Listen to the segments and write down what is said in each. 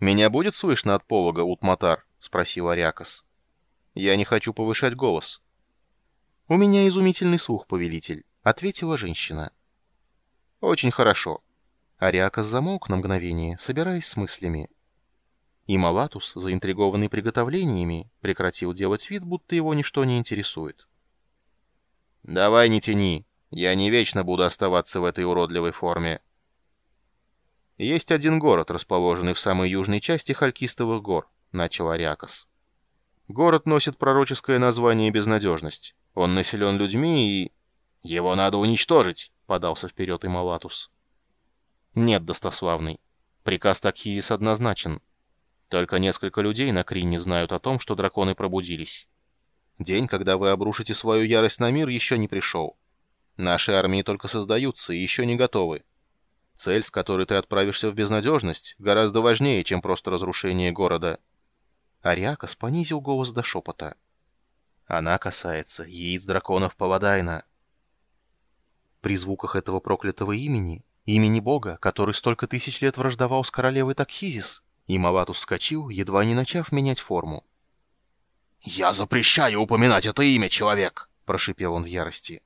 «Меня будет слышно от полога, Утматар?» — спросил Ариакас. «Я не хочу повышать голос». «У меня изумительный слух, повелитель», — ответила женщина. «Очень хорошо». Ариакас замолк на мгновение, собираясь с мыслями. И Малатус, заинтригованный приготовлениями, прекратил делать вид, будто его ничто не интересует. «Давай не тяни. Я не вечно буду оставаться в этой уродливой форме». «Есть один город, расположенный в самой южной части Халькистовых гор», — начал Ариакас. «Город носит пророческое название «Безнадежность». Он населен людьми и...» «Его надо уничтожить», — подался вперед и Малатус. «Нет, достославный. Приказ Такхизис однозначен. Только несколько людей на Крине знают о том, что драконы пробудились. День, когда вы обрушите свою ярость на мир, еще не пришел. Наши армии только создаются и еще не готовы. Цель, с которой ты отправишься в безнадежность, гораздо важнее, чем просто разрушение города. Ариакас понизил голос до шепота. Она касается яиц драконов Паладайна. При звуках этого проклятого имени, имени бога, который столько тысяч лет враждовал с королевой Такхизис, Ималатус вскочил, едва не начав менять форму. «Я запрещаю упоминать это имя, человек!» — прошипел он в ярости.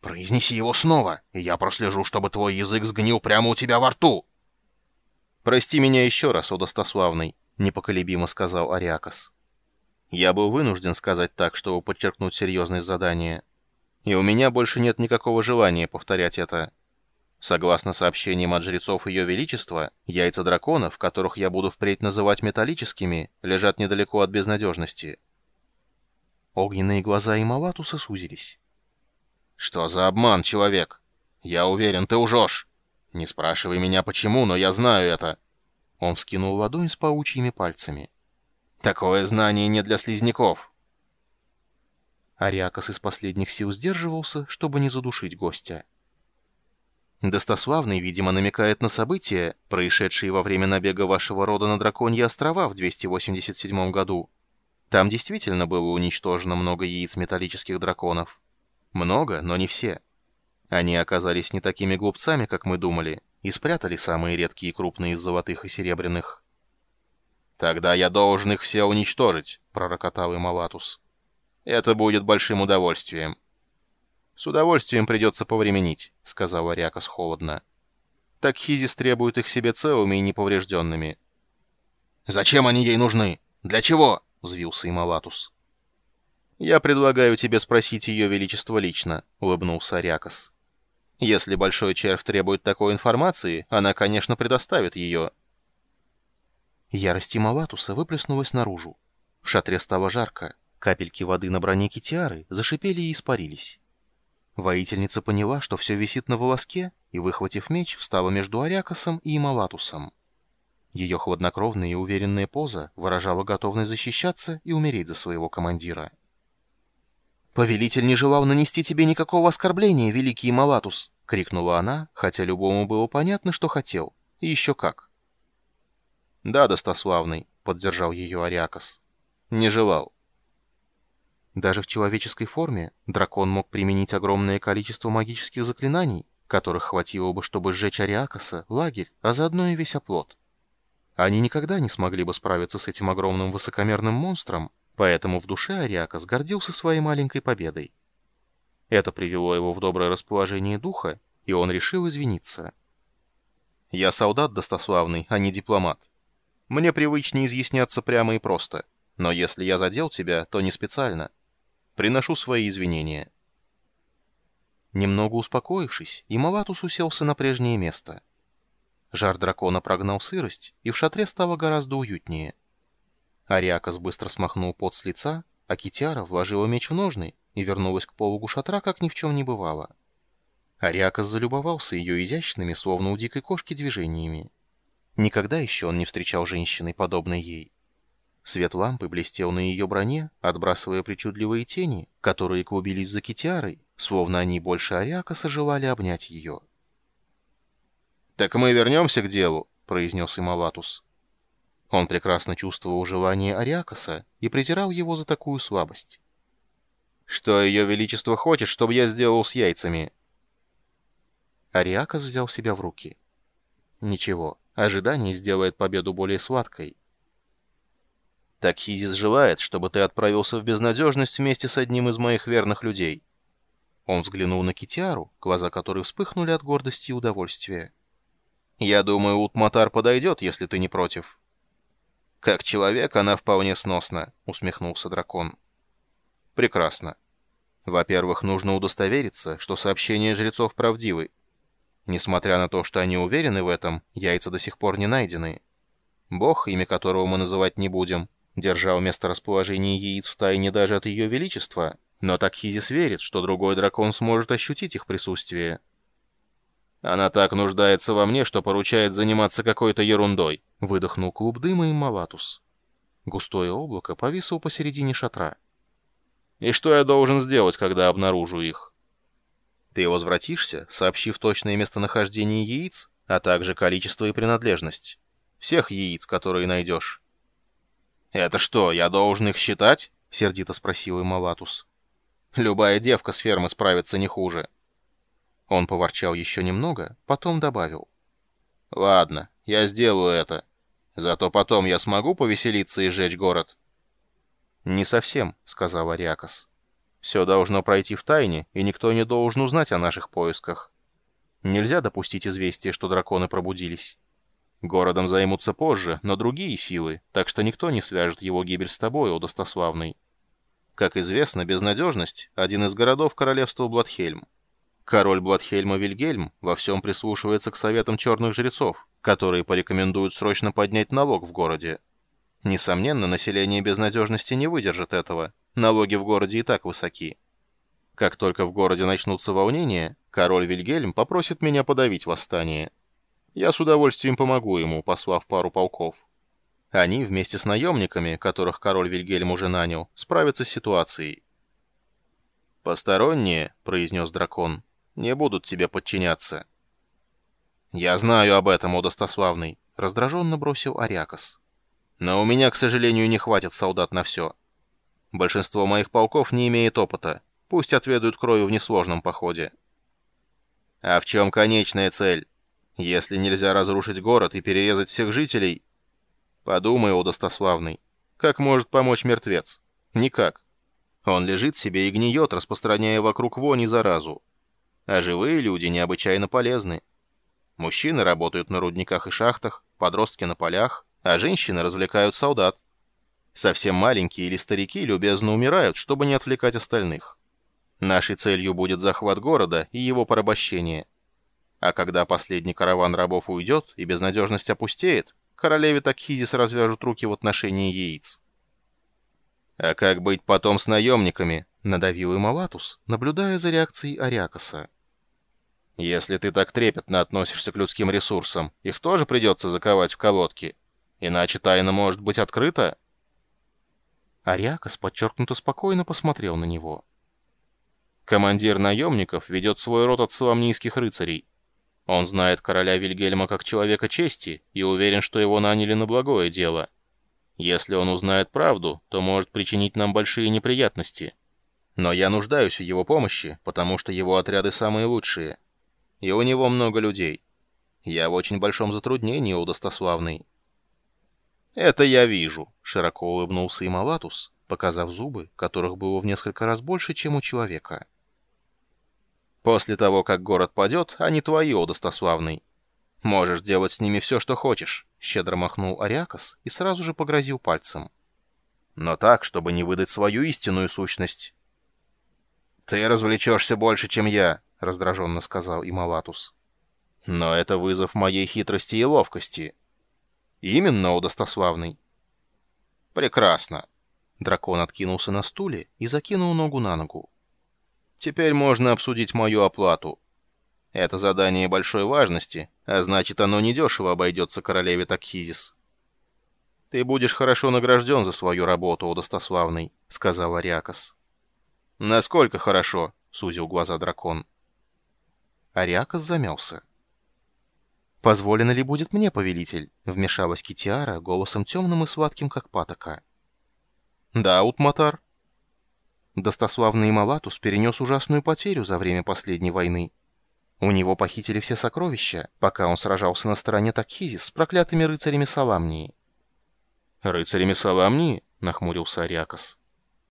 Произнеси его снова, и я прослежу, чтобы твой язык сгнил прямо у тебя во рту. Прости меня еще раз, о достославный, непоколебимо сказал Ариакас. Я был вынужден сказать так, чтобы подчеркнуть серьезность задания. И у меня больше нет никакого желания повторять это. Согласно сообщениям от жрецов Ее Величества, яйца драконов, которых я буду впредь называть металлическими, лежат недалеко от безнадежности. Огненные глаза Ималатуса сузились. «Что за обман, человек? Я уверен, ты лжешь. Не спрашивай меня почему, но я знаю это». Он вскинул ладонь с паучьими пальцами. «Такое знание не для слизняков». Ариакас из последних сил сдерживался, чтобы не задушить гостя. Достославный, видимо, намекает на события, происшедшие во время набега вашего рода на Драконьи острова в 287 году. Там действительно было уничтожено много яиц металлических драконов. Много, но не все. Они оказались не такими глупцами, как мы думали, и спрятали самые редкие и крупные из золотых и серебряных. «Тогда я должен их все уничтожить», — пророкотал им Алатус. «Это будет большим удовольствием». «С удовольствием придется повременить», — сказал Ариакас холодно. «Так Хизис требует их себе целыми и неповрежденными». «Зачем они ей нужны? Для чего?» — взвился им Алатус. «Я предлагаю тебе спросить ее величество лично», — улыбнулся Ариакас. «Если Большой Червь требует такой информации, она, конечно, предоставит ее». Ярость Малатуса выплеснулась наружу. В шатре стало жарко. Капельки воды на броне Китиары зашипели и испарились. Воительница поняла, что все висит на волоске, и, выхватив меч, встала между Ариакасом и Ималатусом. Ее хладнокровная и уверенная поза выражала готовность защищаться и умереть за своего командира. «Повелитель не желал нанести тебе никакого оскорбления, великий Малатус!» — крикнула она, хотя любому было понятно, что хотел. И еще как. «Да, достославный», — поддержал ее Ариакас. «Не желал». Даже в человеческой форме дракон мог применить огромное количество магических заклинаний, которых хватило бы, чтобы сжечь Ариакаса, лагерь, а заодно и весь оплот. Они никогда не смогли бы справиться с этим огромным высокомерным монстром, Поэтому в душе Ариакас гордился своей маленькой победой. Это привело его в доброе расположение духа, и он решил извиниться. «Я солдат достославный, а не дипломат. Мне привычнее изъясняться прямо и просто, но если я задел тебя, то не специально. Приношу свои извинения». Немного успокоившись, Ималатус уселся на прежнее место. Жар дракона прогнал сырость, и в шатре стало гораздо уютнее. Ариакас быстро смахнул пот с лица, а Китяра вложила меч в ножны и вернулась к пологу шатра, как ни в чем не бывало. Ариакас залюбовался ее изящными, словно у дикой кошки, движениями. Никогда еще он не встречал женщины, подобной ей. Свет лампы блестел на ее броне, отбрасывая причудливые тени, которые клубились за Китиарой, словно они больше Ариакаса желали обнять ее. «Так мы вернемся к делу», — произнес Ималатус. Он прекрасно чувствовал желание Ариакаса и презирал его за такую слабость. «Что Ее Величество хочет, чтобы я сделал с яйцами?» Ариакас взял себя в руки. «Ничего, Ожидание сделает победу более сладкой. Так Хизис желает, чтобы ты отправился в безнадежность вместе с одним из моих верных людей. Он взглянул на Китиару, глаза которой вспыхнули от гордости и удовольствия. «Я думаю, Утматар подойдет, если ты не против». «Как человек она вполне сносна», — усмехнулся дракон. «Прекрасно. Во-первых, нужно удостовериться, что сообщения жрецов правдивы. Несмотря на то, что они уверены в этом, яйца до сих пор не найдены. Бог, имя которого мы называть не будем, держал место расположения яиц в тайне даже от ее величества, но Такхизис верит, что другой дракон сможет ощутить их присутствие. «Она так нуждается во мне, что поручает заниматься какой-то ерундой», — выдохнул клуб дыма и Малатус. Густое облако повисло посередине шатра. «И что я должен сделать, когда обнаружу их?» «Ты возвратишься, сообщив точное местонахождение яиц, а также количество и принадлежность. Всех яиц, которые найдешь». «Это что, я должен их считать?» — сердито спросил Ималатус. «Любая девка с фермы справится не хуже». Он поворчал еще немного, потом добавил. «Ладно, я сделаю это. Зато потом я смогу повеселиться и сжечь город». «Не совсем», — сказал Ариакос. «Все должно пройти в тайне, и никто не должен узнать о наших поисках. Нельзя допустить известия, что драконы пробудились». Городом займутся позже, но другие силы, так что никто не свяжет его гибель с тобой, о достославный. Как известно, безнадежность — один из городов королевства Бладхельм. Король Бладхельма Вильгельм во всем прислушивается к советам черных жрецов, которые порекомендуют срочно поднять налог в городе. Несомненно, население безнадежности не выдержит этого, налоги в городе и так высоки. Как только в городе начнутся волнения, король Вильгельм попросит меня подавить восстание. Я с удовольствием помогу ему, послав пару полков. Они, вместе с наемниками, которых король Вильгельм уже нанял, справятся с ситуацией. «Посторонние», — произнес дракон, — «не будут тебе подчиняться». «Я знаю об этом, о достославный», — раздраженно бросил Ариакос. «Но у меня, к сожалению, не хватит солдат на все. Большинство моих полков не имеет опыта. Пусть отведают кровью в несложном походе». «А в чем конечная цель?» Если нельзя разрушить город и перерезать всех жителей... Подумай, о достославный, как может помочь мертвец? Никак. Он лежит себе и гниет, распространяя вокруг вони заразу. А живые люди необычайно полезны. Мужчины работают на рудниках и шахтах, подростки на полях, а женщины развлекают солдат. Совсем маленькие или старики любезно умирают, чтобы не отвлекать остальных. Нашей целью будет захват города и его порабощение. А когда последний караван рабов уйдет и безнадежность опустеет, королеве Такхизис развяжут руки в отношении яиц. «А как быть потом с наемниками?» — надавил им Алатус, наблюдая за реакцией Ариакоса. «Если ты так трепетно относишься к людским ресурсам, их тоже придется заковать в колодки. Иначе тайна может быть открыта?» Ариакос подчеркнуто спокойно посмотрел на него. «Командир наемников ведет свой род от соломнийских рыцарей. Он знает короля Вильгельма как человека чести и уверен, что его наняли на благое дело. Если он узнает правду, то может причинить нам большие неприятности. Но я нуждаюсь в его помощи, потому что его отряды самые лучшие. И у него много людей. Я в очень большом затруднении, у достославный. «Это я вижу», — широко улыбнулся и Малатус, показав зубы, которых было в несколько раз больше, чем у человека. После того, как город падет, они твои, о достославный. Можешь делать с ними все, что хочешь», — щедро махнул Ариакос и сразу же погрозил пальцем. «Но так, чтобы не выдать свою истинную сущность». «Ты развлечешься больше, чем я», — раздраженно сказал Ималатус. «Но это вызов моей хитрости и ловкости». «Именно, о достославный». «Прекрасно». Дракон откинулся на стуле и закинул ногу на ногу. Теперь можно обсудить мою оплату. Это задание большой важности, а значит, оно недешево обойдется королеве Такхизис. «Ты будешь хорошо награжден за свою работу, о достославный», — сказал Ариакос. «Насколько хорошо?» — сузил глаза дракон. Ариакос замялся. «Позволено ли будет мне, повелитель?» — вмешалась Китиара голосом темным и сладким, как патока. «Да, Утматар», Достославный Малатус перенес ужасную потерю за время последней войны. У него похитили все сокровища, пока он сражался на стороне Такхизис с проклятыми рыцарями Саламнии. «Рыцарями Саламнии?» — нахмурился Ариакос.